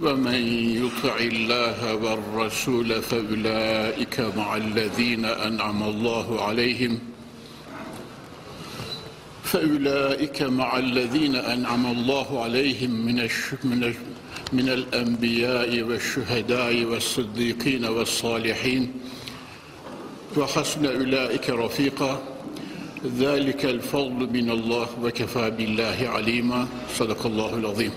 ومن يطع الله والرسول فأولئك مع الذين أنعم الله عليهم فأولئك مع الذين أنعم الله عليهم من. من. من الأنبياء والشهداء والصديقين والصالحين وحسن أولئك رفيقا ذلك الفضل من الله وكفى بالله عليما صدق الله العظيم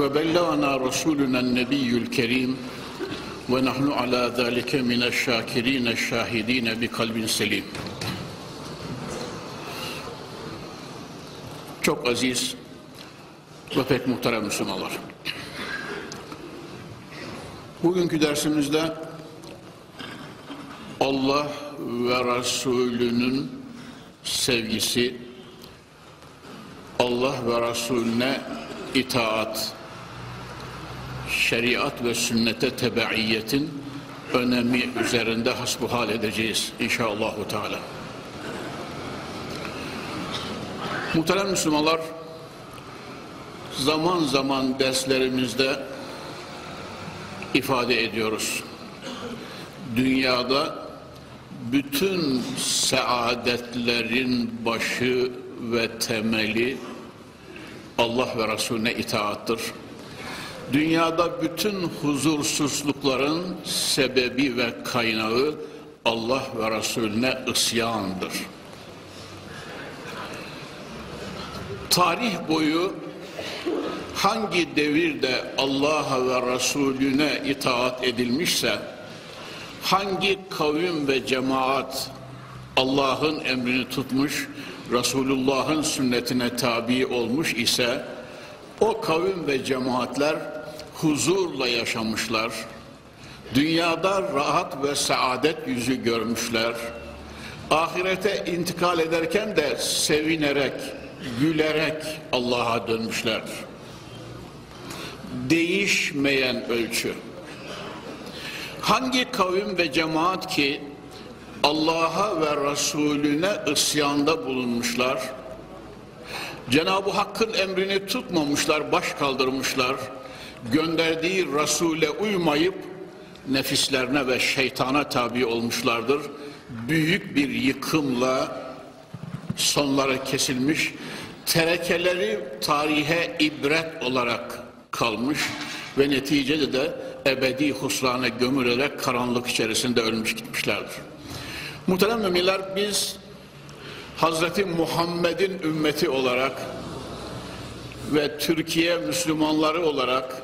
وبلغنا رسولنا النبي الكريم ونحن على ذلك من الشاكرين الشاهدين بقلب سليم Çok aziz ve pek muhterem Müslümanlar. Bugünkü dersimizde Allah ve Resulünün sevgisi, Allah ve Resulüne itaat, şeriat ve sünnete tebaiyetin önemi üzerinde hasbuhal edeceğiz inşallahü teala. Muhterem Müslümanlar, zaman zaman derslerimizde ifade ediyoruz. Dünyada bütün saadetlerin başı ve temeli Allah ve Resulüne itaattır. Dünyada bütün huzursuzlukların sebebi ve kaynağı Allah ve Resulüne isyandır. Tarih boyu hangi devirde Allah'a ve Resulüne itaat edilmişse, hangi kavim ve cemaat Allah'ın emrini tutmuş, Resulullah'ın sünnetine tabi olmuş ise, o kavim ve cemaatler huzurla yaşamışlar, dünyada rahat ve saadet yüzü görmüşler, ahirete intikal ederken de sevinerek, gülerek Allah'a dönmüşlerdir. Değişmeyen ölçü. Hangi kavim ve cemaat ki Allah'a ve Resulüne isyanda bulunmuşlar, Cenab-ı Hakk'ın emrini tutmamışlar, baş kaldırmışlar, gönderdiği Resul'e uymayıp nefislerine ve şeytana tabi olmuşlardır. Büyük bir yıkımla sonları kesilmiş, terekeleri tarihe ibret olarak kalmış ve neticede de ebedi husrana gömülerek karanlık içerisinde ölmüş gitmişlerdir. Muhterem müminler biz Hazreti Muhammed'in ümmeti olarak ve Türkiye Müslümanları olarak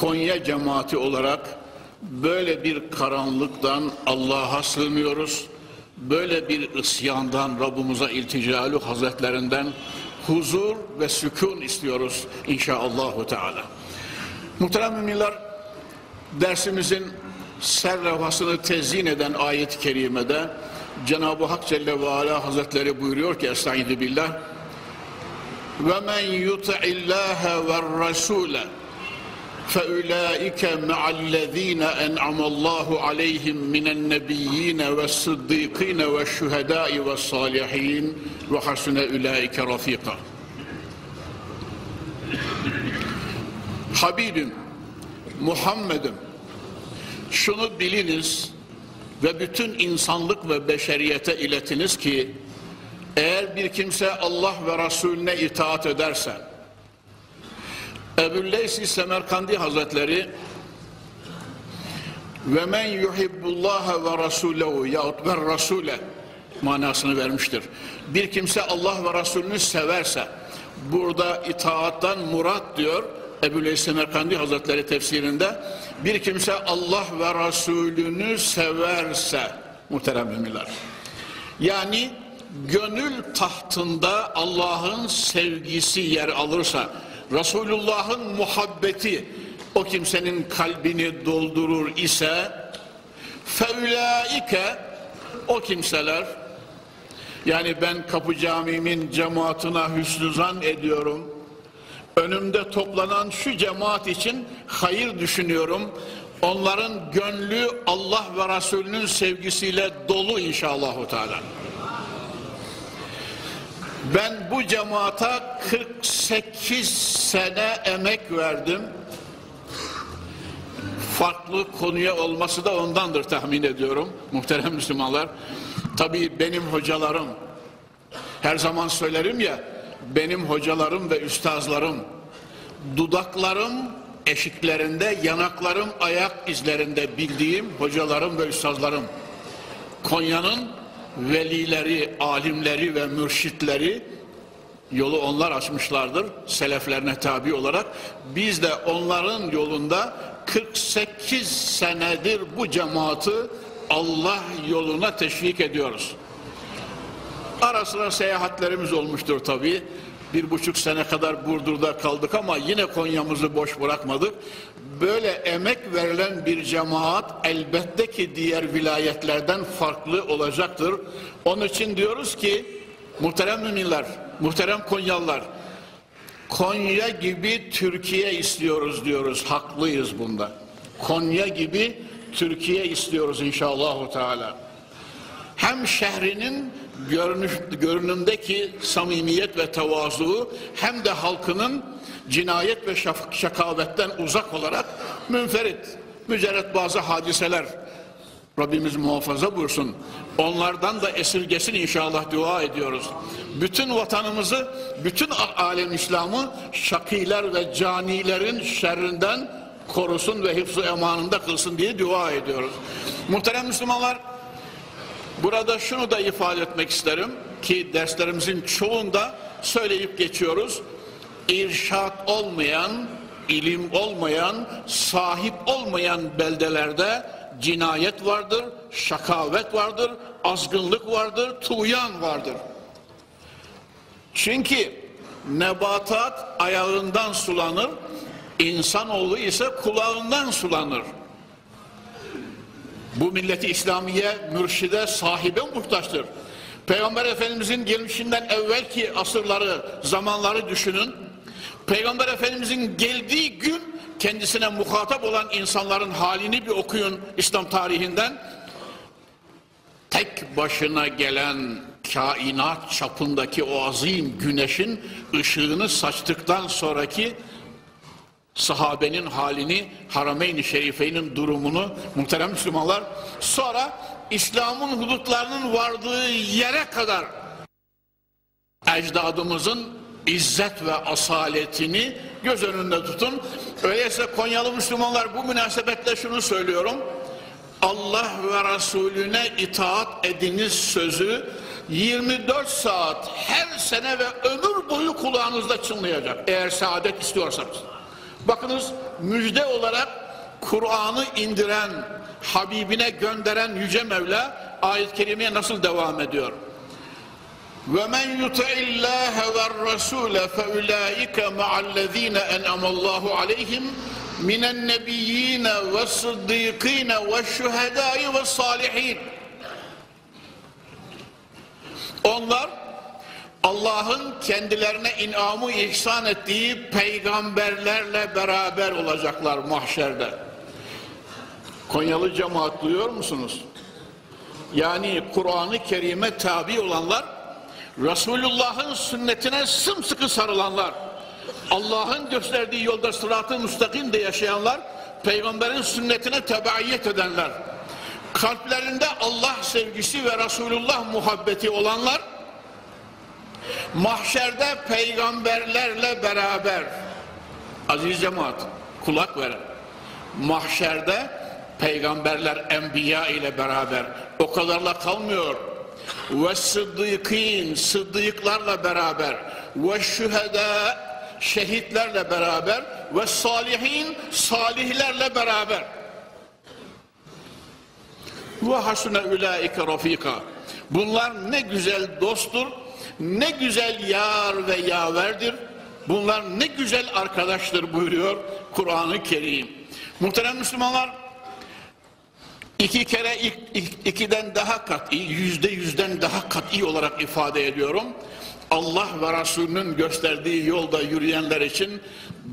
Konya cemaati olarak böyle bir karanlıktan Allah'a sığınıyoruz. Böyle bir isyandan Rabbimize ilticalu hazretlerinden huzur ve sükun istiyoruz inşallahü teala. Muhterem müminler dersimizin serrafasını tezyin eden ayet-i kerimede Cenab-ı Hak Celle ve Ala Hazretleri buyuruyor ki Estaizu billah ve men yuti'illâhe ve rasûle فَاُولَٰئِكَ مَعَ الَّذ۪ينَ اَنْعَمَ اللّٰهُ عَلَيْهِمْ مِنَ النَّبِيِّينَ وَالصِّدِّيقِينَ وَالشُّهَدَاءِ وَالصَّالِحِينَ وَحَسُنَ اُولَٰئِكَ رَف۪يقًا Habibim, Muhammed'im, şunu biliniz ve bütün insanlık ve beşeriyete iletiniz ki, eğer bir kimse Allah ve Resulüne itaat ederse, Ebu'l-Leysi Semerkandi Hazretleri ve men yuhibbullaha ve rasulehu yahut ve rasule manasını vermiştir. Bir kimse Allah ve Resulünü severse burada itaattan murat diyor Ebu'l-Leysi Semerkandi Hazretleri tefsirinde bir kimse Allah ve Resulünü severse muhterem müminler. Yani gönül tahtında Allah'ın sevgisi yer alırsa, Resulullah'ın muhabbeti o kimsenin kalbini doldurur ise, feulaike o kimseler, yani ben Kapı Camii'min cemaatine hüsnü zan ediyorum, önümde toplanan şu cemaat için hayır düşünüyorum, onların gönlü Allah ve Resulünün sevgisiyle dolu inşallah. Teala. Ben bu cemaata 48 sene emek verdim. Farklı konuya olması da ondandır tahmin ediyorum muhterem Müslümanlar. Tabii benim hocalarım, her zaman söylerim ya, benim hocalarım ve üstazlarım, dudaklarım eşiklerinde, yanaklarım ayak izlerinde bildiğim hocalarım ve üstazlarım. Konya'nın velileri, alimleri ve mürşitleri yolu onlar açmışlardır seleflerine tabi olarak. Biz de onların yolunda 48 senedir bu cemaati Allah yoluna teşvik ediyoruz. Ara sıra seyahatlerimiz olmuştur tabi. Bir buçuk sene kadar Burdur'da kaldık ama yine Konya'mızı boş bırakmadık. Böyle emek verilen bir cemaat elbette ki diğer vilayetlerden farklı olacaktır. Onun için diyoruz ki muhterem müminler, muhterem Konyalılar, Konya gibi Türkiye istiyoruz diyoruz. Haklıyız bunda. Konya gibi Türkiye istiyoruz inşallah Teala. Hem şehrinin görünüş, görünümdeki samimiyet ve tevazu hem de halkının cinayet ve şakavetten uzak olarak münferit, mücerret bazı hadiseler Rabbimiz muhafaza buyursun. Onlardan da esirgesin inşallah dua ediyoruz. Bütün vatanımızı, bütün alem İslam'ı şakiler ve canilerin şerrinden korusun ve hıfzı emanında kılsın diye dua ediyoruz. Muhterem Müslümanlar, burada şunu da ifade etmek isterim ki derslerimizin çoğunda söyleyip geçiyoruz. İrşat olmayan, ilim olmayan, sahip olmayan beldelerde cinayet vardır, şakavet vardır, azgınlık vardır, tuğyan vardır. Çünkü nebatat ayağından sulanır, insanoğlu ise kulağından sulanır. Bu milleti İslamiye, mürşide, sahibe muhtaçtır. Peygamber Efendimizin gelmişinden evvelki asırları, zamanları düşünün. Peygamber Efendimizin geldiği gün kendisine muhatap olan insanların halini bir okuyun İslam tarihinden. Tek başına gelen kainat çapındaki o azim güneşin ışığını saçtıktan sonraki sahabenin halini, Harameyn-i Şerife'nin durumunu muhterem Müslümanlar sonra İslam'ın hudutlarının vardığı yere kadar ecdadımızın izzet ve asaletini göz önünde tutun. Öyleyse Konyalı Müslümanlar bu münasebetle şunu söylüyorum. Allah ve Resulüne itaat ediniz sözü 24 saat her sene ve ömür boyu kulağınızda çınlayacak. Eğer saadet istiyorsanız. Bakınız müjde olarak Kur'an'ı indiren, Habibine gönderen Yüce Mevla ayet-i kerimeye nasıl devam ediyor? وَمَنْ يُطِعِ اللّٰهَ وَالرَّسُولَ فَاُولَٰئِكَ مَعَ الَّذ۪ينَ اَنْعَمَ اللّٰهُ عَلَيْهِمْ مِنَ النَّبِيِّينَ وَالصِّدِّيقِينَ وَالشُّهَدَاءِ وَالصَّالِحِينَ Onlar Allah'ın kendilerine inamı ihsan ettiği peygamberlerle beraber olacaklar mahşerde. Konyalı cemaat duyuyor musunuz? Yani Kur'an-ı Kerim'e tabi olanlar, Resulullah'ın sünnetine sımsıkı sarılanlar, Allah'ın gösterdiği yolda sırat-ı müstakimde yaşayanlar, peygamberin sünnetine tebaiyet edenler, kalplerinde Allah sevgisi ve Resulullah muhabbeti olanlar, mahşerde peygamberlerle beraber. Aziz cemaat kulak verin. Mahşerde peygamberler enbiya ile beraber. O kadarla kalmıyor. Ve sıddıkîn sıddıklarla beraber. Ve şühedâ şehitlerle beraber. Ve salihin salihlerle beraber. Ve hasune ulaike rafika Bunlar ne güzel dosttur, ne güzel yar ve yaverdir. Bunlar ne güzel arkadaştır buyuruyor Kur'an-ı Kerim. Muhterem Müslümanlar, iki kere ilk, ilk, ikiden daha kat'i, yüzde yüzden daha kat'i olarak ifade ediyorum. Allah ve Resulünün gösterdiği yolda yürüyenler için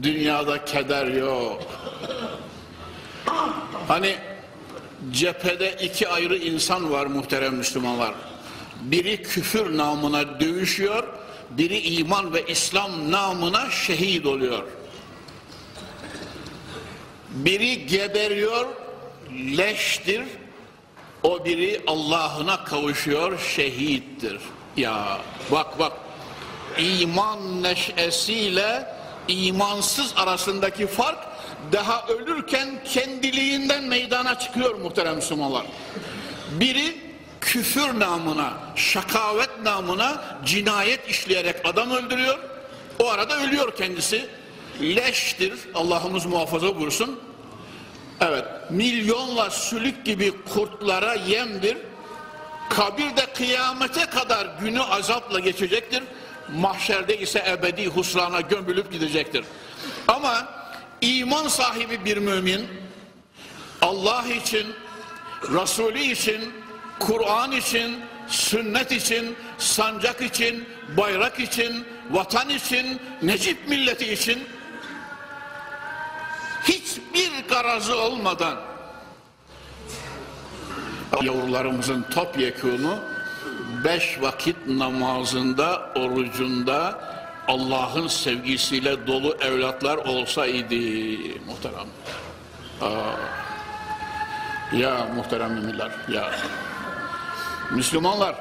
dünyada keder yok. Hani cephede iki ayrı insan var muhterem Müslümanlar. Biri küfür namına dövüşüyor, biri iman ve İslam namına şehit oluyor. Biri geberiyor, leştir, o biri Allah'ına kavuşuyor, şehittir. Ya bak bak, iman neşesiyle imansız arasındaki fark daha ölürken kendiliğinden meydana çıkıyor muhterem Müslümanlar. Biri küfür namına, şakavet namına cinayet işleyerek adam öldürüyor. O arada ölüyor kendisi. Leştir, Allah'ımız muhafaza buyursun. Evet, milyonla sülük gibi kurtlara yemdir. Kabirde kıyamete kadar günü azapla geçecektir. Mahşerde ise ebedi husrana gömülüp gidecektir. Ama iman sahibi bir mümin Allah için, Resulü için, Kur'an için, sünnet için, sancak için, bayrak için, vatan için, Necip milleti için hiçbir garazı olmadan yavrularımızın topyekunu beş vakit namazında, orucunda Allah'ın sevgisiyle dolu evlatlar olsaydı muhterem. Aa, ya muhterem müminler, ya. Müslümanlar,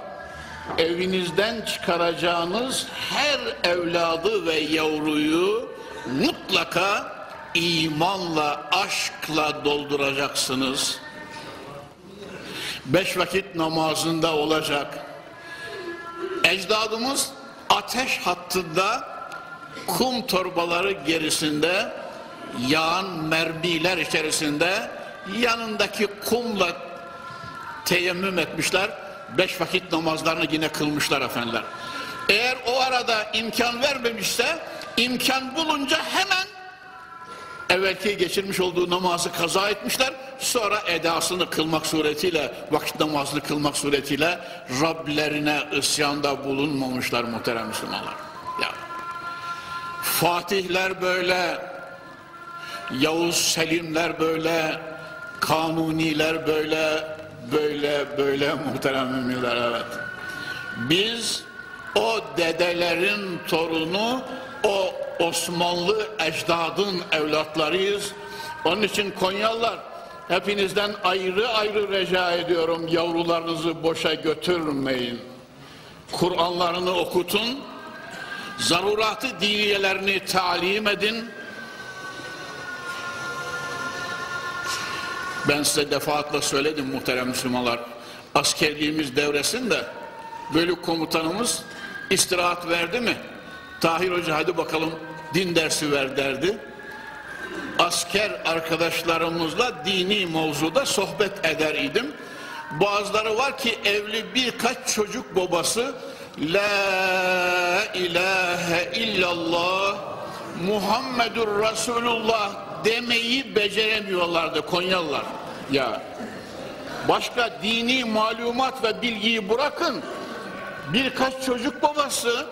evinizden çıkaracağınız her evladı ve yavruyu mutlaka imanla, aşkla dolduracaksınız. Beş vakit namazında olacak. Ecdadımız ateş hattında kum torbaları gerisinde yağan mermiler içerisinde yanındaki kumla teyemmüm etmişler. Beş vakit namazlarını yine kılmışlar efendiler. Eğer o arada imkan vermemişse imkan bulunca hemen evvelki geçirmiş olduğu namazı kaza etmişler. Sonra edasını kılmak suretiyle, vakit namazını kılmak suretiyle Rablerine isyanda bulunmamışlar muhterem Müslümanlar. Ya. Fatihler böyle, Yavuz Selimler böyle, Kanuniler böyle, böyle, böyle muhterem müminler evet. Biz o dedelerin torunu, o Osmanlı ecdadın evlatlarıyız. Onun için Konyalılar hepinizden ayrı ayrı rica ediyorum yavrularınızı boşa götürmeyin. Kur'anlarını okutun, zaruratı diniyelerini talim edin. Ben size defaatle söyledim muhterem Müslümanlar. Askerliğimiz devresinde bölük komutanımız istirahat verdi mi? Tahir Hoca hadi bakalım din dersi ver derdi. Asker arkadaşlarımızla dini mevzuda sohbet eder idim. Bazıları var ki evli birkaç çocuk babası La ilahe illallah Muhammedur Resulullah demeyi beceremiyorlardı Konyalılar. Ya başka dini malumat ve bilgiyi bırakın. Birkaç çocuk babası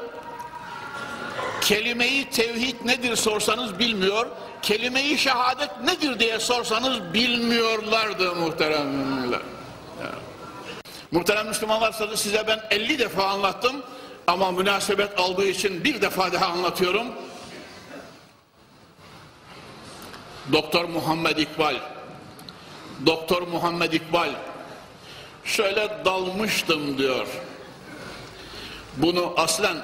kelimeyi tevhid nedir sorsanız bilmiyor. Kelimeyi şehadet nedir diye sorsanız bilmiyorlardı muhterem müminler. Muhterem Müslümanlar size ben 50 defa anlattım ama münasebet aldığı için bir defa daha anlatıyorum. Doktor Muhammed İkbal Doktor Muhammed İkbal şöyle dalmıştım diyor. Bunu aslen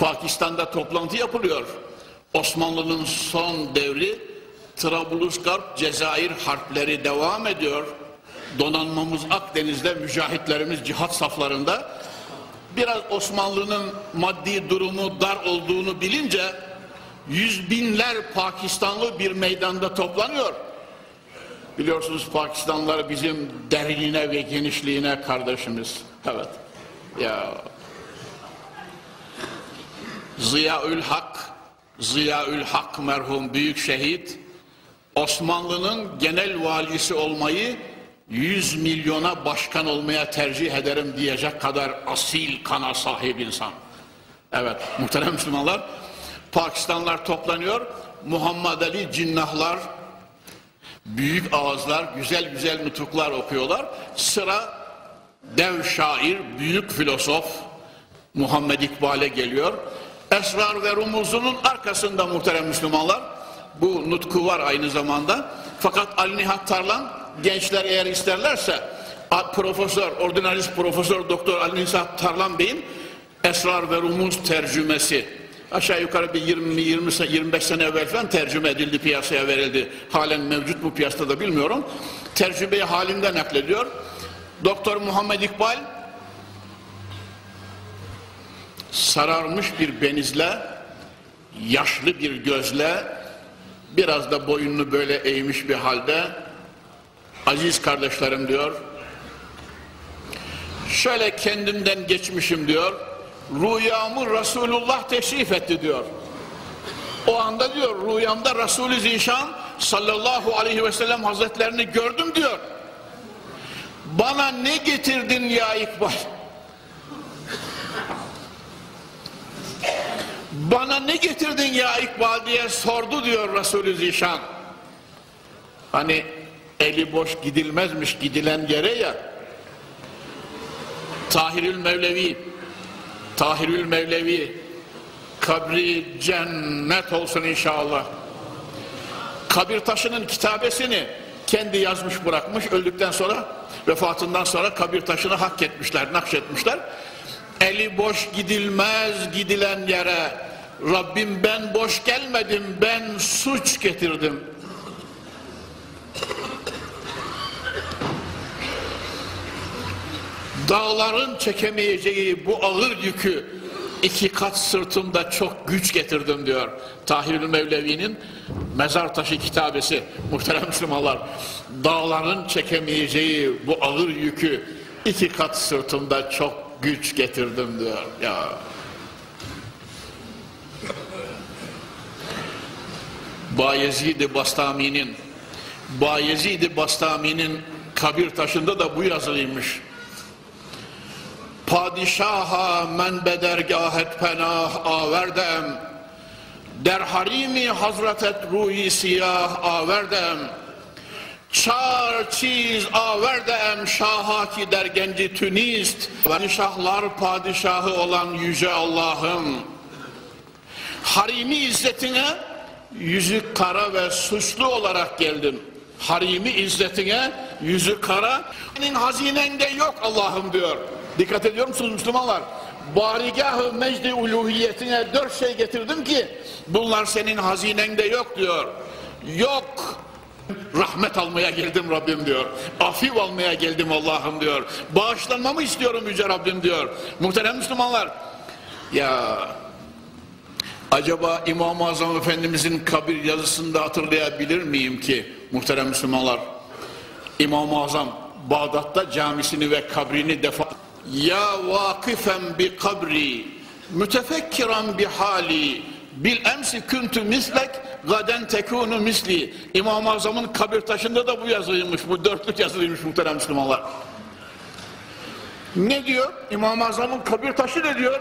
Pakistan'da toplantı yapılıyor. Osmanlı'nın son devri Trablusgarp, Cezayir harpleri devam ediyor. Donanmamız Akdeniz'de, mücahitlerimiz cihat saflarında. Biraz Osmanlı'nın maddi durumu dar olduğunu bilince yüz binler Pakistanlı bir meydanda toplanıyor. Biliyorsunuz Pakistanlılar bizim derinliğine ve genişliğine kardeşimiz. Evet. Ya Ziyaül Hak, Ziyaül Hak merhum büyük şehit Osmanlı'nın genel valisi olmayı 100 milyona başkan olmaya tercih ederim diyecek kadar asil kana sahip insan. Evet muhterem Müslümanlar Pakistanlar toplanıyor. Muhammed Ali cinnahlar büyük ağızlar güzel güzel nutuklar okuyorlar. Sıra dev şair büyük filozof Muhammed İkbal'e geliyor. Esrar ve Rumuzunun arkasında muhterem Müslümanlar. Bu nutku var aynı zamanda. Fakat Ali Nihat Tarlan gençler eğer isterlerse profesör, ordinalist profesör doktor Ali Nihat Tarlan Bey'in Esrar ve Rumuz tercümesi aşağı yukarı bir 20 20 25 sene evvel falan tercüme edildi piyasaya verildi. Halen mevcut bu piyasada da bilmiyorum. Tercümeyi halinde naklediyor. Doktor Muhammed İkbal sararmış bir benizle yaşlı bir gözle biraz da boynunu böyle eğmiş bir halde aziz kardeşlerim diyor şöyle kendimden geçmişim diyor rüyamı Resulullah teşrif etti diyor. O anda diyor rüyamda Resulü Zişan sallallahu aleyhi ve sellem hazretlerini gördüm diyor. Bana ne getirdin ya İkbal? Bana ne getirdin ya İkbal diye sordu diyor Resulü Zişan. Hani eli boş gidilmezmiş gidilen yere ya. Tahirül Mevlevi Tahirül Mevlevi kabri cennet olsun inşallah. Kabir taşının kitabesini kendi yazmış bırakmış öldükten sonra vefatından sonra kabir taşını hak etmişler, nakşetmişler. Eli boş gidilmez gidilen yere Rabbim ben boş gelmedim ben suç getirdim. Dağların çekemeyeceği bu ağır yükü iki kat sırtımda çok güç getirdim diyor. Tahirül Mevlevi'nin mezar taşı kitabesi muhterem Müslümanlar. Dağların çekemeyeceği bu ağır yükü iki kat sırtımda çok güç getirdim diyor. Ya Bayezid-i Bastami'nin Bayezid-i Bastami'nin kabir taşında da bu yazılıymış. Padişaha men bedergahet penah averdem Der harimi hazretet ruhi siyah averdem Çar çiz averdem şaha ki der genci tünist Ben şahlar padişahı olan yüce Allah'ım Harimi izzetine yüzü kara ve suçlu olarak geldim. Harimi izzetine yüzü kara. Senin hazinende yok Allah'ım diyor. Dikkat ediyor musunuz Müslümanlar? Barigahı mecdi uluhiyetine dört şey getirdim ki bunlar senin hazinende yok diyor. Yok. Rahmet almaya geldim Rabbim diyor. Afif almaya geldim Allah'ım diyor. Bağışlanmamı istiyorum Yüce Rabbim diyor. Muhterem Müslümanlar. Ya acaba İmam-ı Azam Efendimizin kabir yazısında hatırlayabilir miyim ki muhterem Müslümanlar? İmam-ı Azam Bağdat'ta camisini ve kabrini defa ya vakifen bi kabri mütefekkiran bi hali. Bil emsi kuntu mislek gaden tekunu misli. İmam-ı Azam'ın kabir taşında da bu yazıymış bu dörtlük yazılıymış muhterem Müslümanlar. Ne diyor? İmam-ı Azam'ın kabir taşı ne diyor?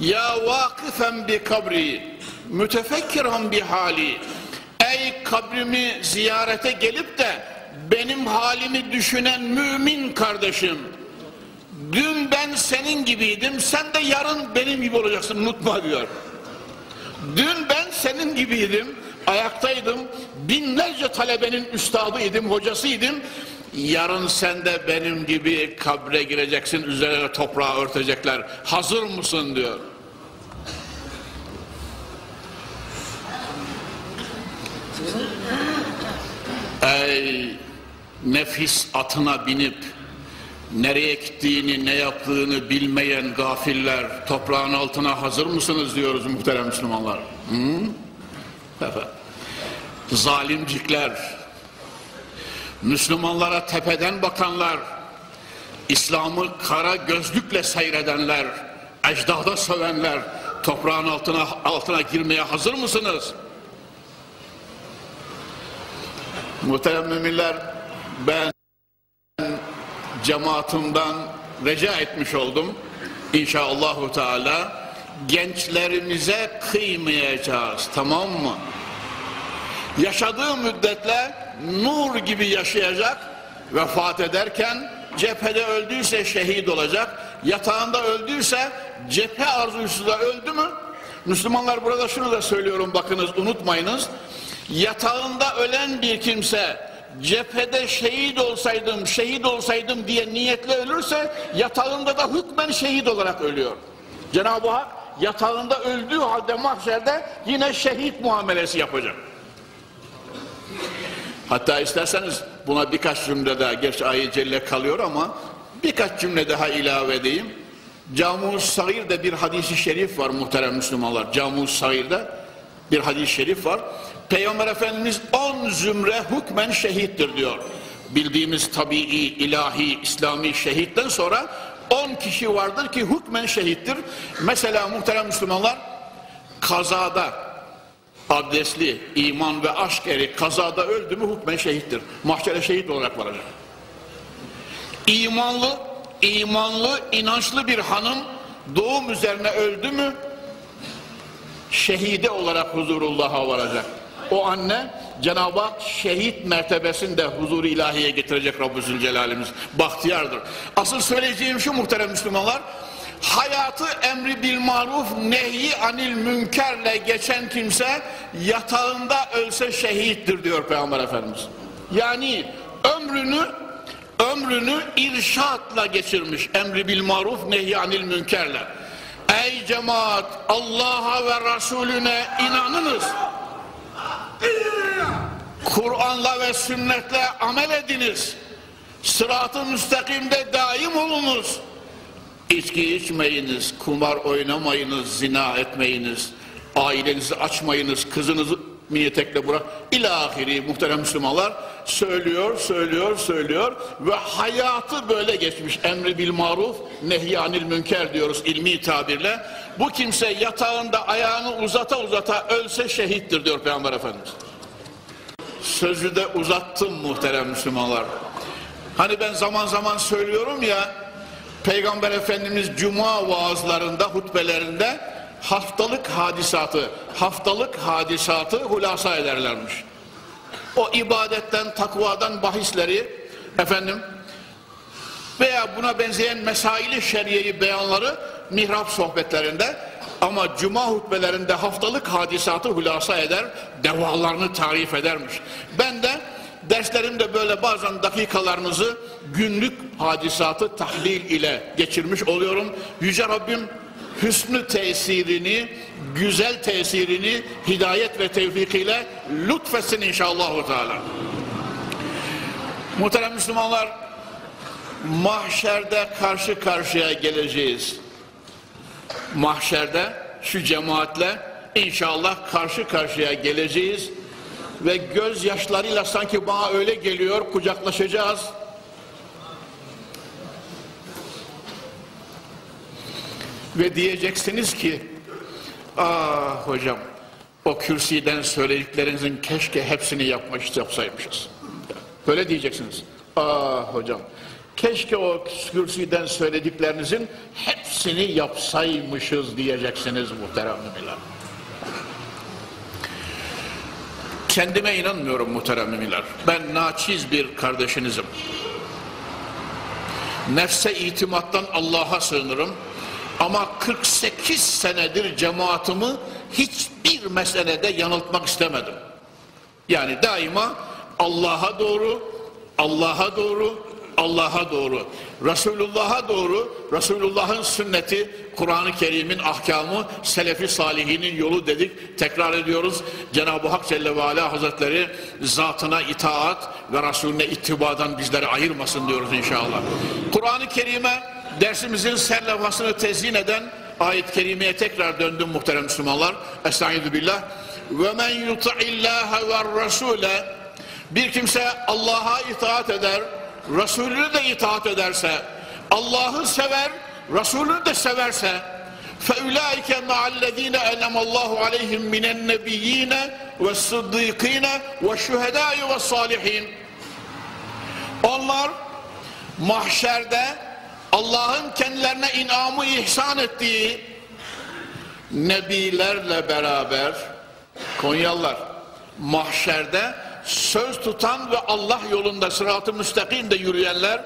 Ya vakifen bi kabri mütefekkiran bi hali. Ey kabrimi ziyarete gelip de benim halimi düşünen mümin kardeşim Dün ben senin gibiydim, sen de yarın benim gibi olacaksın, unutma diyor. Dün ben senin gibiydim, ayaktaydım, binlerce talebenin üstadıydım, hocasıydım. Yarın sen de benim gibi kabre gireceksin, üzerine toprağı örtecekler. Hazır mısın diyor. Ey nefis atına binip nereye gittiğini, ne yaptığını bilmeyen gafiller toprağın altına hazır mısınız diyoruz muhterem Müslümanlar. Hı? Zalimcikler, Müslümanlara tepeden bakanlar, İslam'ı kara gözlükle seyredenler, ecdada sövenler, toprağın altına altına girmeye hazır mısınız? Muhterem müminler, ben cemaatimden rica etmiş oldum. İnşallahü Teala gençlerimize kıymayacağız. Tamam mı? Yaşadığı müddetle nur gibi yaşayacak. Vefat ederken cephede öldüyse şehit olacak. Yatağında öldüyse cephe arzusuyla öldü mü? Müslümanlar burada şunu da söylüyorum bakınız unutmayınız. Yatağında ölen bir kimse cephede şehit olsaydım, şehit olsaydım diye niyetle ölürse yatağında da hükmen şehit olarak ölüyor. Cenab-ı Hak yatağında öldüğü halde mahşerde yine şehit muamelesi yapacak. Hatta isterseniz buna birkaç cümle daha, geç ayet celle kalıyor ama birkaç cümle daha ilave edeyim. Camus Sagir'de bir hadisi şerif var muhterem Müslümanlar. Camus Sagir'de bir hadis-i şerif var. Peygamber Efendimiz on zümre hükmen şehittir diyor. Bildiğimiz tabii ilahi, İslami şehitten sonra on kişi vardır ki hükmen şehittir. Mesela muhterem Müslümanlar kazada abdestli, iman ve aşk eri kazada öldü mü hükmen şehittir. Mahşere şehit olarak varacak. İmanlı, imanlı, inançlı bir hanım doğum üzerine öldü mü şehide olarak huzurullah'a varacak. O anne Cenab-ı Hak şehit mertebesinde huzuru ilahiye getirecek Rabbü Zülcelal'imiz. Bahtiyardır. Asıl söyleyeceğim şu muhterem Müslümanlar. Hayatı emri bil maruf nehi anil münkerle geçen kimse yatağında ölse şehittir diyor Peygamber Efendimiz. Yani ömrünü ömrünü irşatla geçirmiş. Emri bil maruf nehi anil münkerle. Ey cemaat Allah'a ve Resulüne inanınız. Kur'an'la ve sünnetle amel ediniz. Sırat-ı müstakimde daim olunuz. İçki içmeyiniz, kumar oynamayınız, zina etmeyiniz, ailenizi açmayınız, kızınızı mini tekle bırak. İlahiri muhterem Müslümanlar söylüyor, söylüyor, söylüyor ve hayatı böyle geçmiş. Emri bil maruf, nehyanil münker diyoruz ilmi tabirle. Bu kimse yatağında ayağını uzata uzata ölse şehittir diyor Peygamber Efendimiz. Sözü de uzattım muhterem Müslümanlar. Hani ben zaman zaman söylüyorum ya, Peygamber Efendimiz cuma vaazlarında, hutbelerinde haftalık hadisatı, haftalık hadisatı hulasa ederlermiş. O ibadetten, takvadan bahisleri efendim veya buna benzeyen mesaili şeriyeyi beyanları mihrap sohbetlerinde ama cuma hutbelerinde haftalık hadisatı hulasa eder, devalarını tarif edermiş. Ben de derslerimde böyle bazen dakikalarınızı günlük hadisatı tahlil ile geçirmiş oluyorum. Yüce Rabbim hüsnü tesirini, güzel tesirini hidayet ve tevfik ile lütfetsin inşallah. Teala. Muhterem Müslümanlar, mahşerde karşı karşıya geleceğiz. Mahşerde şu cemaatle inşallah karşı karşıya geleceğiz ve gözyaşlarıyla sanki bana öyle geliyor kucaklaşacağız. Ve diyeceksiniz ki ah hocam o kürsiden söylediklerinizin keşke hepsini yapmış yapsaymışız. Böyle diyeceksiniz. Ah hocam keşke o kürsiden söylediklerinizin hepsini yapsaymışız diyeceksiniz muhterem müminler. Kendime inanmıyorum muhterem müminler. Ben naçiz bir kardeşinizim. Nefse itimattan Allah'a sığınırım. Ama 48 senedir cemaatimi hiçbir meselede yanıltmak istemedim. Yani daima Allah'a doğru, Allah'a doğru, Allah'a doğru, Resulullah'a doğru, Resulullah'ın sünneti, Kur'an-ı Kerim'in ahkamı, Selefi Salihinin yolu dedik. Tekrar ediyoruz. Cenab-ı Hak Celle ve Ala Hazretleri zatına itaat ve Resulüne ittibadan bizleri ayırmasın diyoruz inşallah. Kur'an-ı Kerim'e dersimizin serlevhasını tezyin eden ayet-i kerimeye tekrar döndüm muhterem Müslümanlar. Estaizu billah. Ve men yuta'illâhe ve rasûle Bir kimse Allah'a itaat eder, Resulüne de itaat ederse, Allah'ı sever, Resulünü de severse, فَاُولَٰئِكَ مَعَ الَّذ۪ينَ اَنَمَ اللّٰهُ عَلَيْهِمْ مِنَ النَّبِيِّينَ وَالصِّدِّيقِينَ وَالشُّهَدَاءِ وَالصَّالِحِينَ Onlar mahşerde Allah'ın kendilerine inamı ihsan ettiği nebilerle beraber Konyalılar mahşerde söz tutan ve Allah yolunda sırat-ı müstakimde yürüyenler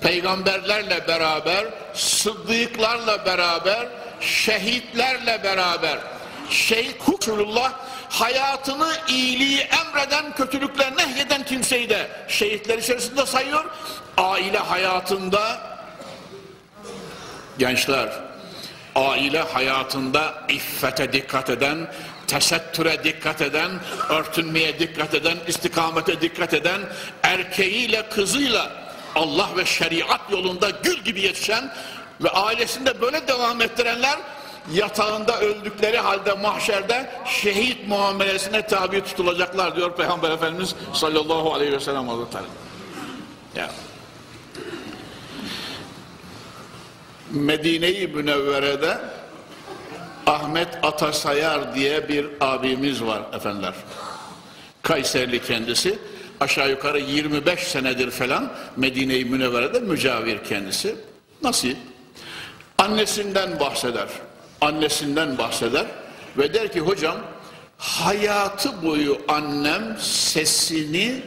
peygamberlerle beraber sıddıklarla beraber şehitlerle beraber şehit Resulullah hayatını iyiliği emreden kötülükler nehyeden kimseyi de şehitler içerisinde sayıyor. Aile hayatında gençler aile hayatında iffete dikkat eden, tesettüre dikkat eden, örtünmeye dikkat eden, istikamete dikkat eden, erkeğiyle kızıyla Allah ve şeriat yolunda gül gibi yetişen ve ailesinde böyle devam ettirenler yatağında öldükleri halde mahşerde şehit muamelesine tabi tutulacaklar diyor Peygamber Efendimiz sallallahu aleyhi ve sellem Hazretleri. Ya. Medine-i Münevvere'de Ahmet Atasayar diye bir abimiz var efendiler. Kayserli kendisi. Aşağı yukarı 25 senedir falan Medine-i Münevvere'de mücavir kendisi. Nasıl? Annesinden bahseder. Annesinden bahseder ve der ki hocam hayatı boyu annem sesini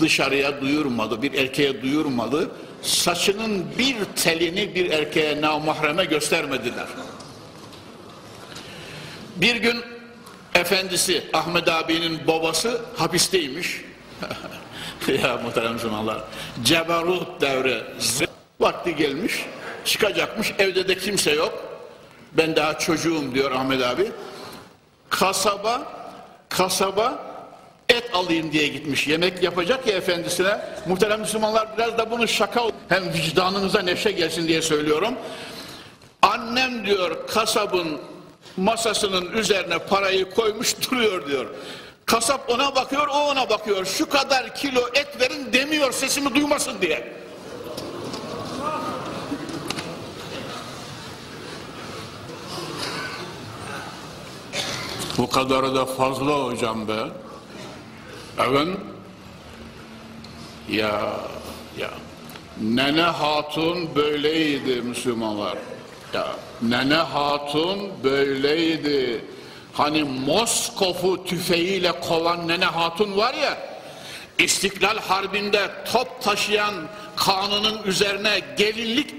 dışarıya duyurmadı, bir erkeğe duyurmadı. Saçının bir telini bir erkeğe namahreme göstermediler. Bir gün efendisi Ahmet abinin babası hapisteymiş. ya muhterem Müslümanlar. Cebarut devri vakti gelmiş. Çıkacakmış. Evde de kimse yok. Ben daha çocuğum diyor Ahmet abi. Kasaba kasaba et alayım diye gitmiş. Yemek yapacak ya efendisine. Muhterem Müslümanlar biraz da bunu şaka hem vicdanınıza neşe gelsin diye söylüyorum. Annem diyor kasabın masasının üzerine parayı koymuş duruyor diyor. Kasap ona bakıyor, o ona bakıyor. Şu kadar kilo et verin demiyor sesimi duymasın diye. Bu kadarı da fazla hocam be. Evet. Ya ya. Nene Hatun böyleydi Müslümanlar. Ya Nene Hatun böyleydi. Hani Moskov'u tüfeğiyle kovan Nene Hatun var ya, İstiklal Harbi'nde top taşıyan kanının üzerine gelinlik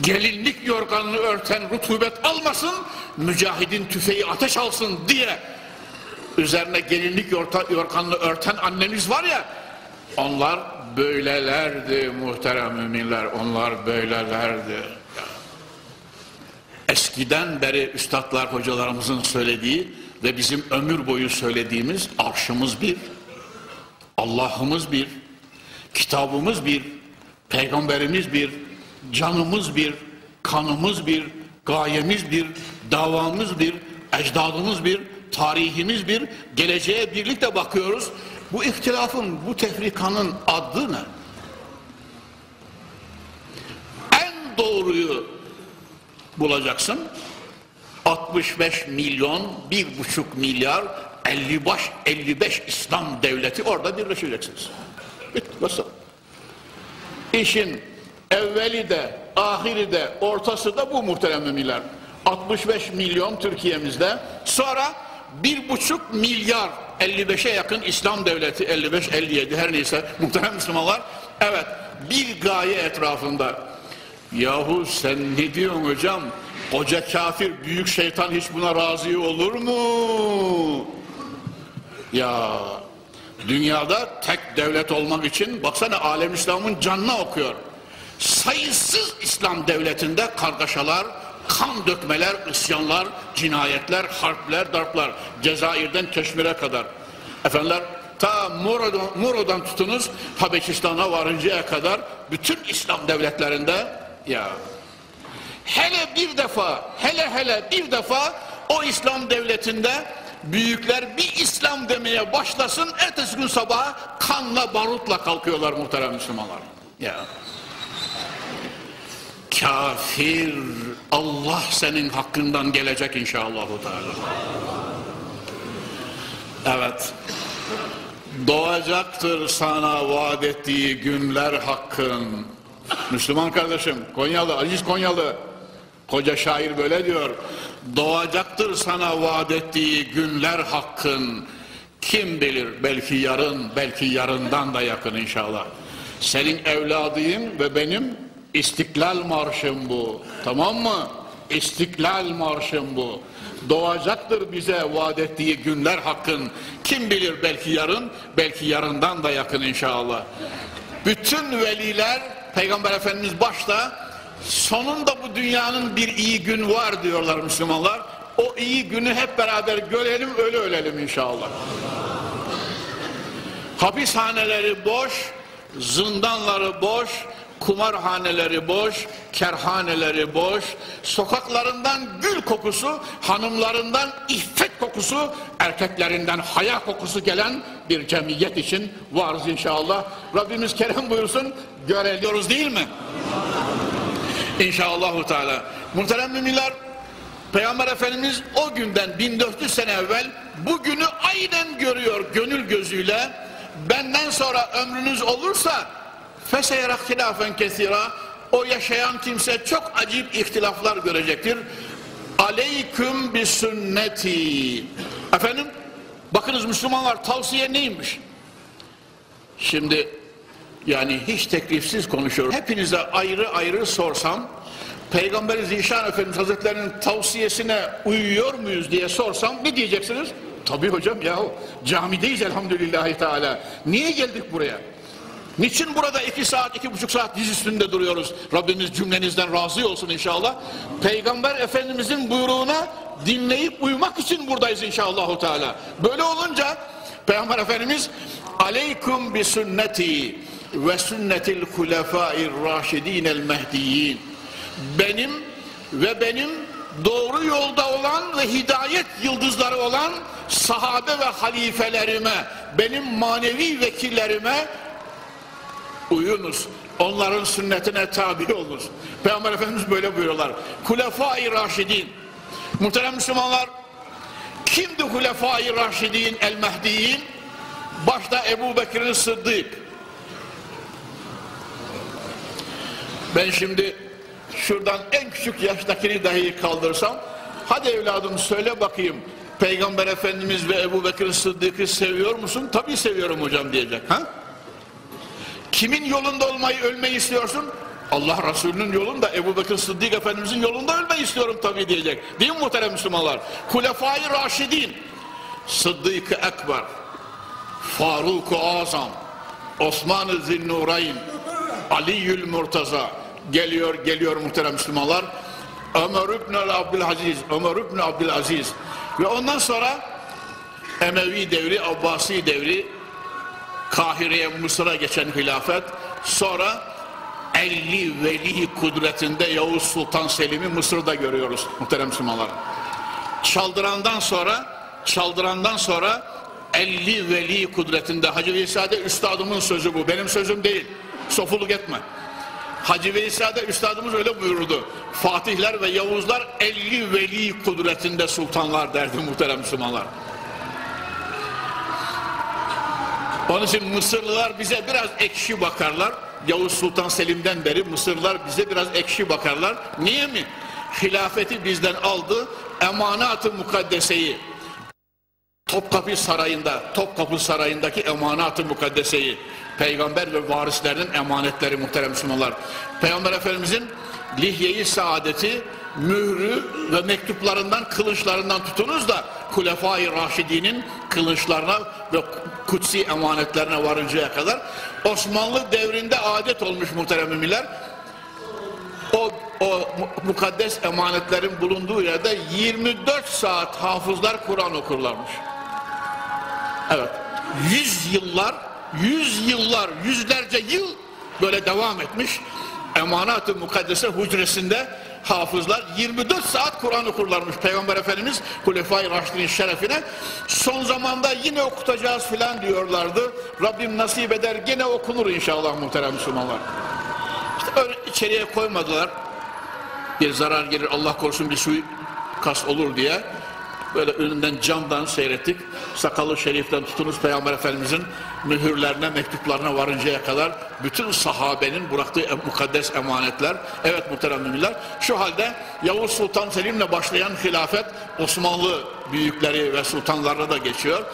gelinlik yorganını örten rutubet almasın, mücahidin tüfeği ateş alsın diye üzerine gelinlik yorganını örten annemiz var ya, onlar böylelerdi muhterem müminler, onlar böylelerdi. Eskiden beri üstadlar hocalarımızın söylediği ve bizim ömür boyu söylediğimiz arşımız bir, Allah'ımız bir, kitabımız bir, peygamberimiz bir, canımız bir, kanımız bir, gayemiz bir, davamız bir, ecdadımız bir, tarihimiz bir, geleceğe birlikte bakıyoruz. Bu ihtilafın, bu tefrikanın adı ne? En doğruyu bulacaksın. 65 milyon, bir buçuk milyar, 50 baş, 55 İslam devleti orada birleşeceksiniz. Bitti, basit. İşin evveli de, ahiri de, ortası da bu muhterem müminler. 65 milyon Türkiye'mizde, sonra bir buçuk milyar 55'e yakın İslam devleti 55 57 her neyse muhterem Müslümanlar. Evet bir gaye etrafında. Yahu sen ne diyorsun hocam? Koca kafir büyük şeytan hiç buna razı olur mu? Ya dünyada tek devlet olmak için baksana alem İslam'ın canına okuyor sayısız İslam devletinde kargaşalar kan dökmeler, isyanlar, cinayetler, harpler, darplar. Cezayir'den Keşmir'e kadar. Efendiler ta Moro'dan, Moro'dan tutunuz Habeşistan'a varıncaya kadar bütün İslam devletlerinde ya hele bir defa hele hele bir defa o İslam devletinde büyükler bir İslam demeye başlasın ertesi gün sabaha kanla barutla kalkıyorlar muhterem Müslümanlar. Ya. Kafir Allah senin hakkından gelecek inşallah. Evet. Doğacaktır sana vaat ettiği günler hakkın. Müslüman kardeşim, Konyalı, Aziz Konyalı, koca şair böyle diyor. Doğacaktır sana vaat ettiği günler hakkın. Kim bilir belki yarın, belki yarından da yakın inşallah. Senin evladıyım ve benim istiklal marşım bu. Tamam mı? İstiklal marşım bu. Doğacaktır bize vaat ettiği günler hakkın. Kim bilir belki yarın, belki yarından da yakın inşallah. Bütün veliler, Peygamber Efendimiz başta sonunda bu dünyanın bir iyi gün var diyorlar Müslümanlar. O iyi günü hep beraber görelim, öyle ölelim inşallah. Hapishaneleri boş, zindanları boş, kumarhaneleri boş, kerhaneleri boş, sokaklarından gül kokusu, hanımlarından iffet kokusu, erkeklerinden haya kokusu gelen bir cemiyet için varız inşallah. Rabbimiz kerem buyursun, göreliyoruz değil mi? İnşallahu Teala. Muhterem müminler, Peygamber Efendimiz o günden 1400 sene evvel bugünü aynen görüyor gönül gözüyle. Benden sonra ömrünüz olursa feseyrak hilafen kesira o yaşayan kimse çok acip ihtilaflar görecektir. Aleyküm bi sünneti. Efendim bakınız Müslümanlar tavsiye neymiş? Şimdi yani hiç teklifsiz konuşuyorum. Hepinize ayrı ayrı sorsam Peygamber Zişan Efendimiz Hazretlerinin tavsiyesine uyuyor muyuz diye sorsam ne diyeceksiniz? Tabii hocam ya camideyiz elhamdülillahi teala. Niye geldik buraya? Niçin burada iki saat, iki buçuk saat diz üstünde duruyoruz? Rabbimiz cümlenizden razı olsun inşallah. Peygamber Efendimizin buyruğuna dinleyip uymak için buradayız inşallah. Teala. Böyle olunca Peygamber Efendimiz Aleykum bi sünneti ve sünnetil hulefâir raşidînel mehdiyyin benim ve benim doğru yolda olan ve hidayet yıldızları olan sahabe ve halifelerime, benim manevi vekillerime uyunuz. Onların sünnetine tabi olunuz. Peygamber Efendimiz böyle buyuruyorlar. Hulefai Raşidin. Muhterem Müslümanlar, kimdi Hulefai Raşidin el Mehdiyin? Başta Ebu Bekir'in Sıddık. Ben şimdi şuradan en küçük yaştakini dahi kaldırsam hadi evladım söyle bakayım Peygamber Efendimiz ve Ebu Bekir Sıddık'ı seviyor musun? Tabii seviyorum hocam diyecek. Ha? Kimin yolunda olmayı ölmeyi istiyorsun? Allah Resulü'nün yolunda Ebu Bekir Sıddık Efendimizin yolunda ölmeyi istiyorum tabii diyecek. Değil mi muhterem Müslümanlar? Kulefai Raşidin Sıddık-ı Ekber Faruk-u Azam Osman-ı Zinnurayn Ali'ül Murtaza geliyor geliyor muhterem Müslümanlar. Ömer İbni Abdülaziz, Ömer İbni Abdülaziz ve ondan sonra Emevi devri, Abbasi devri, Kahire'ye, Mısır'a geçen hilafet, sonra 50 veli kudretinde Yavuz Sultan Selim'i Mısır'da görüyoruz muhterem Müslümanlar. Çaldırandan sonra, çaldırandan sonra 50 veli kudretinde Hacı Veysade üstadımın sözü bu, benim sözüm değil. Sofuluk etme. Hacı Veysa'da üstadımız öyle buyurdu. Fatihler ve Yavuzlar 50 veli kudretinde sultanlar derdi muhterem Müslümanlar. Onun için Mısırlılar bize biraz ekşi bakarlar. Yavuz Sultan Selim'den beri Mısırlılar bize biraz ekşi bakarlar. Niye mi? Hilafeti bizden aldı, emanat-ı mukaddeseyi Topkapı Sarayı'nda, Topkapı Sarayı'ndaki emanat-ı mukaddeseyi peygamber ve varislerinin emanetleri muhterem Müslümanlar. Peygamber Efendimizin lihye-i saadeti, mührü ve mektuplarından, kılıçlarından tutunuz da Kulefai Raşidi'nin kılıçlarına ve kutsi emanetlerine varıncaya kadar Osmanlı devrinde adet olmuş muhterem müminler. O, o mukaddes emanetlerin bulunduğu yerde 24 saat hafızlar Kur'an okurlarmış. Evet. Yüz yıllar yüz yıllar, yüzlerce yıl böyle devam etmiş. Emanat-ı Mukaddese hücresinde hafızlar 24 saat Kur'an okurlarmış Peygamber Efendimiz Hulefai Raşid'in şerefine. Son zamanda yine okutacağız filan diyorlardı. Rabbim nasip eder gene okunur inşallah muhterem Müslümanlar. İşte öyle içeriye koymadılar. Bir zarar gelir Allah korusun bir suikast olur diye böyle önünden camdan seyrettik. Sakalı şeriften tutunuz Peygamber Efendimizin mühürlerine, mektuplarına varıncaya kadar bütün sahabenin bıraktığı mukaddes emanetler. Evet muhterem müminler. Şu halde Yavuz Sultan Selim'le başlayan hilafet Osmanlı büyükleri ve sultanlarına da geçiyor.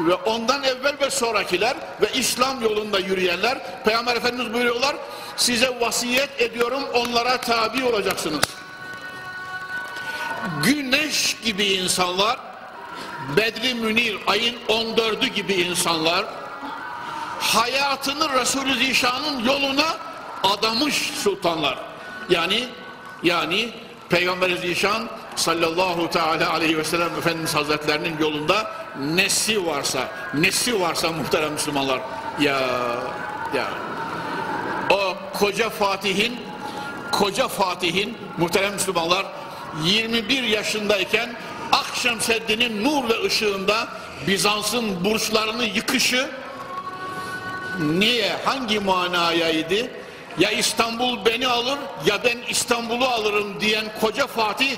Ve ondan evvel ve sonrakiler ve İslam yolunda yürüyenler Peygamber Efendimiz buyuruyorlar size vasiyet ediyorum onlara tabi olacaksınız güneş gibi insanlar, Bedri Münir ayın 14'ü gibi insanlar, hayatını Resulü Zişan'ın yoluna adamış sultanlar. Yani yani Peygamber Zişan sallallahu teala aleyhi ve sellem Efendimiz Hazretlerinin yolunda nesi varsa, nesi varsa muhterem Müslümanlar. Ya ya o koca Fatih'in koca Fatih'in muhterem Müslümanlar 21 yaşındayken Akşam Seddi'nin nur ve ışığında Bizans'ın burçlarını yıkışı niye, hangi manayaydı? Ya İstanbul beni alır ya ben İstanbul'u alırım diyen koca Fatih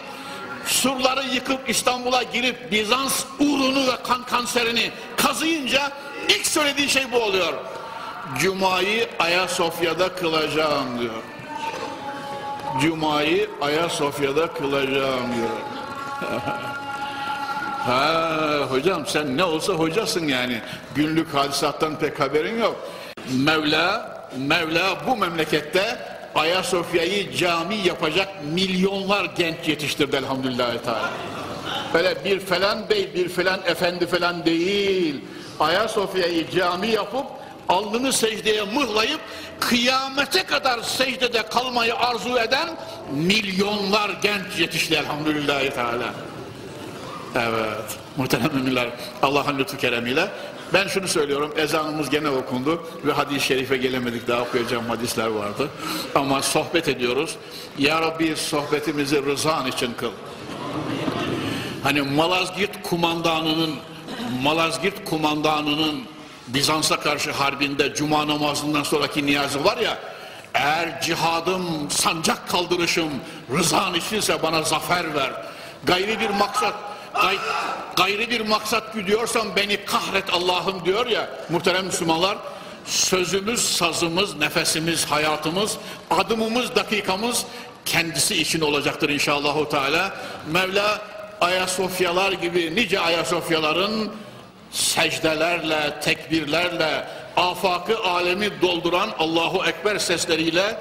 surları yıkıp İstanbul'a girip Bizans uğrunu ve kan kanserini kazıyınca ilk söylediği şey bu oluyor. Cuma'yı Ayasofya'da kılacağım diyor. Cuma'yı Ayasofya'da kılacağım diyor. ha hocam sen ne olsa hocasın yani. Günlük hadisattan pek haberin yok. Mevla, Mevla bu memlekette Ayasofya'yı cami yapacak milyonlar genç yetiştirdi elhamdülillah teala. Böyle bir falan bey, bir falan efendi falan değil. Ayasofya'yı cami yapıp alnını secdeye mıhlayıp kıyamete kadar secdede kalmayı arzu eden milyonlar genç yetişti elhamdülillahi teala. Evet. Muhterem müminler Allah'ın lütfu keremiyle ben şunu söylüyorum ezanımız gene okundu ve hadis-i şerife gelemedik daha okuyacağım hadisler vardı ama sohbet ediyoruz Ya Rabbi sohbetimizi rızan için kıl hani Malazgirt kumandanının Malazgirt kumandanının Bizans'a karşı harbinde cuma namazından sonraki niyazı var ya eğer cihadım, sancak kaldırışım rızan içinse bana zafer ver. Gayri bir maksat gay, gayri bir maksat güdüyorsan beni kahret Allah'ım diyor ya muhterem Müslümanlar sözümüz, sazımız, nefesimiz, hayatımız, adımımız, dakikamız kendisi için olacaktır inşallah Teala. Mevla Ayasofyalar gibi nice Ayasofyaların secdelerle, tekbirlerle, afakı alemi dolduran Allahu Ekber sesleriyle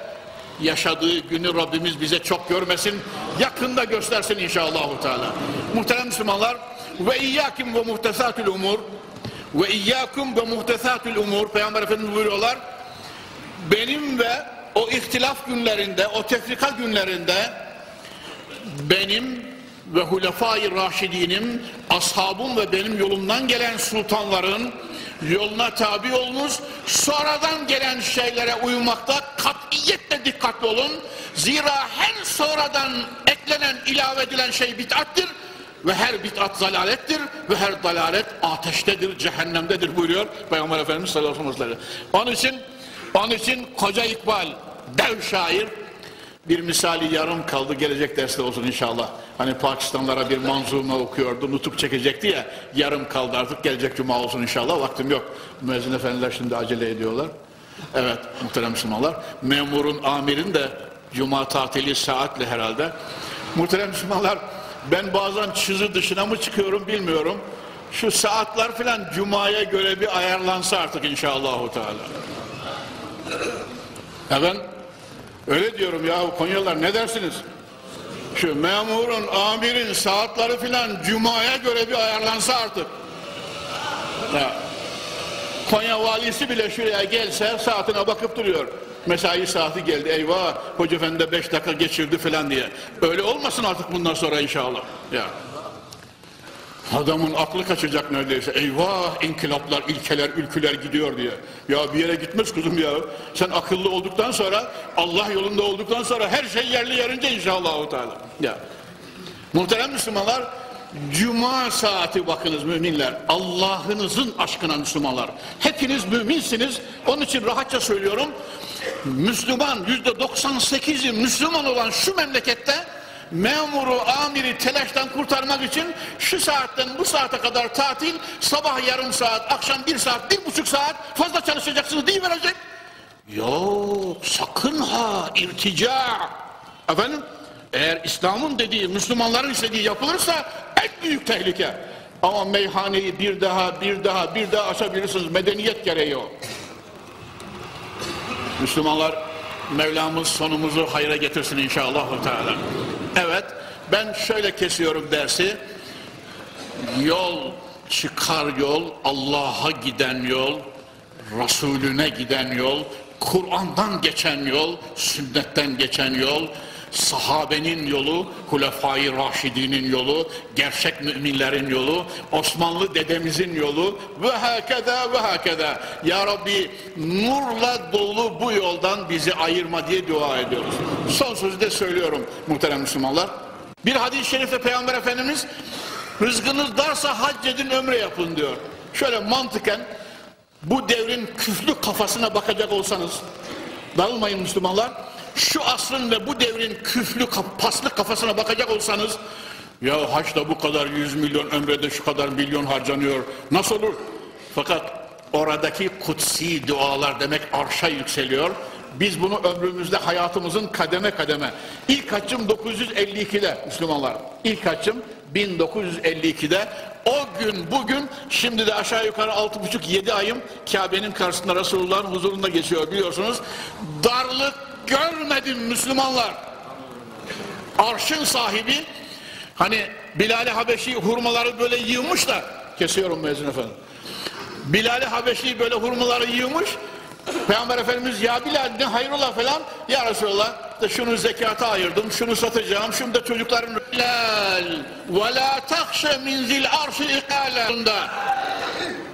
yaşadığı günü Rabbimiz bize çok görmesin, yakında göstersin inşallah. Teala. Muhterem Müslümanlar, ve iyyakim ve muhtesatül umur, ve iyyakum ve muhtesatül umur, Peygamber Efendimiz buyuruyorlar, benim ve o ihtilaf günlerinde, o tefrika günlerinde, benim ve Hulefai Raşidinim, ashabım ve benim yolumdan gelen sultanların yoluna tabi olmuş, sonradan gelen şeylere uymakta katiyetle dikkatli olun. Zira her sonradan eklenen, ilave edilen şey bid'attir ve her bid'at zalalettir ve her dalalet ateştedir, cehennemdedir buyuruyor Peygamber Efendimiz sallallahu aleyhi ve sellem. Onun için, onun için koca İkbal, dev şair, bir misali yarım kaldı gelecek derste olsun inşallah. Hani Pakistanlara bir manzume okuyordu, nutuk çekecekti ya, yarım kaldı artık gelecek cuma olsun inşallah, vaktim yok. Müezzin efendiler şimdi acele ediyorlar. Evet muhterem Müslümanlar, memurun, amirin de cuma tatili saatle herhalde. Muhterem Müslümanlar, ben bazen çizi dışına mı çıkıyorum bilmiyorum. Şu saatler filan cumaya göre bir ayarlansa artık inşallah. Teala. Evet. Öyle diyorum ya Konyalılar ne dersiniz? Şu memurun, amirin saatleri filan cumaya göre bir ayarlansa artık. Ya. Konya valisi bile şuraya gelse saatine bakıp duruyor. Mesai saati geldi eyvah hoca efendi de beş dakika geçirdi filan diye. Öyle olmasın artık bundan sonra inşallah. Ya. Adamın aklı kaçacak neredeyse. Eyvah inkılaplar, ilkeler, ülküler gidiyor diye. Ya bir yere gitmez kuzum ya. Sen akıllı olduktan sonra, Allah yolunda olduktan sonra her şey yerli yerince inşallah. Teala. Ya. Muhterem Müslümanlar, Cuma saati bakınız müminler. Allah'ınızın aşkına Müslümanlar. Hepiniz müminsiniz. Onun için rahatça söylüyorum. Müslüman yüzde 98'i Müslüman olan şu memlekette memuru, amiri telaştan kurtarmak için şu saatten bu saate kadar tatil, sabah yarım saat, akşam bir saat, bir buçuk saat fazla çalışacaksınız diye verecek. Yok, sakın ha, irtica. Efendim, eğer İslam'ın dediği, Müslümanların istediği yapılırsa en büyük tehlike. Ama meyhaneyi bir daha, bir daha, bir daha açabilirsiniz. Medeniyet gereği o. Müslümanlar Mevlamız sonumuzu hayra getirsin inşallah. Teala. Evet ben şöyle kesiyorum dersi. Yol çıkar yol Allah'a giden yol Resulüne giden yol Kur'an'dan geçen yol sünnetten geçen yol sahabenin yolu, Hulefai Raşidinin yolu, gerçek müminlerin yolu, Osmanlı dedemizin yolu ve hakeda ve hakeda. Ya Rabbi nurla dolu bu yoldan bizi ayırma diye dua ediyoruz. Son sözü de söylüyorum muhterem Müslümanlar. Bir hadis-i şerifte Peygamber Efendimiz rızkınız darsa hac edin ömre yapın diyor. Şöyle mantıken bu devrin küflü kafasına bakacak olsanız dağılmayın Müslümanlar şu asrın ve bu devrin küflü paslı kafasına bakacak olsanız ya haçta bu kadar yüz milyon ömrede şu kadar milyon harcanıyor nasıl olur? Fakat oradaki kutsi dualar demek arşa yükseliyor. Biz bunu ömrümüzde hayatımızın kademe kademe. İlk haccım 952'de Müslümanlar. İlk haccım 1952'de o gün bugün şimdi de aşağı yukarı 6,5-7 ayım Kabe'nin karşısında Resulullah'ın huzurunda geçiyor biliyorsunuz. Darlık görmedim Müslümanlar. Arşın sahibi hani Bilal-i Habeşi hurmaları böyle yığmış da kesiyorum mezun efendim. Bilal-i Habeşi böyle hurmaları yığmış. Peygamber Efendimiz ya Bilal ne hayrola falan ya Resulallah da şunu zekata ayırdım şunu satacağım şunu da çocukların Bilal ve la takşe min zil ikalında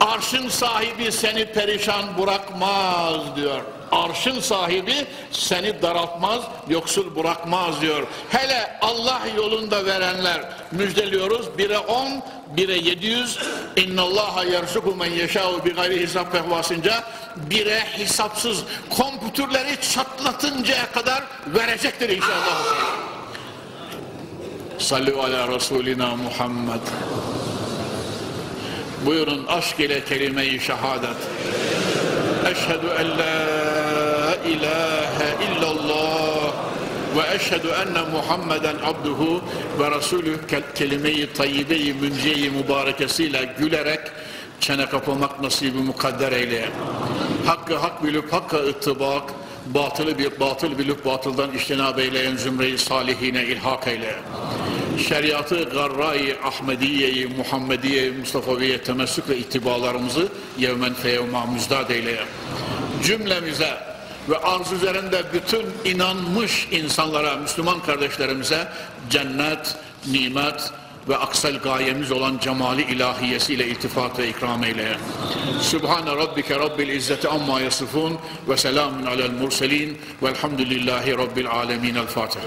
arşın sahibi seni perişan bırakmaz diyor arşın sahibi seni daraltmaz, yoksul bırakmaz diyor. Hele Allah yolunda verenler müjdeliyoruz. Bire on, bire yedi yüz. İnnallaha yerzuku men yeşâhu bi gayri hesap fehvasınca bire hesapsız kompütürleri çatlatıncaya kadar verecektir inşallah. Sallu ala Resulina Muhammed. Buyurun aşk ile kelime-i şehadet. Eşhedü en la ilahe illallah ve eşhedü enne Muhammeden abduhu ve rasulü kelime-i tayyibe-i münce-i mübarekesiyle gülerek çene kapamak nasibi mukadder eyle. Hakkı hak bilip hakka ıttibak, batılı bir batıl bilip batıldan iştinab eyleyen zümre-i salihine ilhak eyle. Şeriatı garra-i Ahmediye-i Muhammediye-i Mustafa'ya temessük ve ittibalarımızı yevmen feyevma müzdad eyle. Cümlemize ve arz üzerinde bütün inanmış insanlara, Müslüman kardeşlerimize cennet, nimet ve aksel gayemiz olan cemali ilahiyesiyle iltifat ve ikram eyle. Sübhane Rabbike Rabbil İzzeti amma yasifun ve selamun alel murselin velhamdülillahi Rabbil alemin. El Fatiha.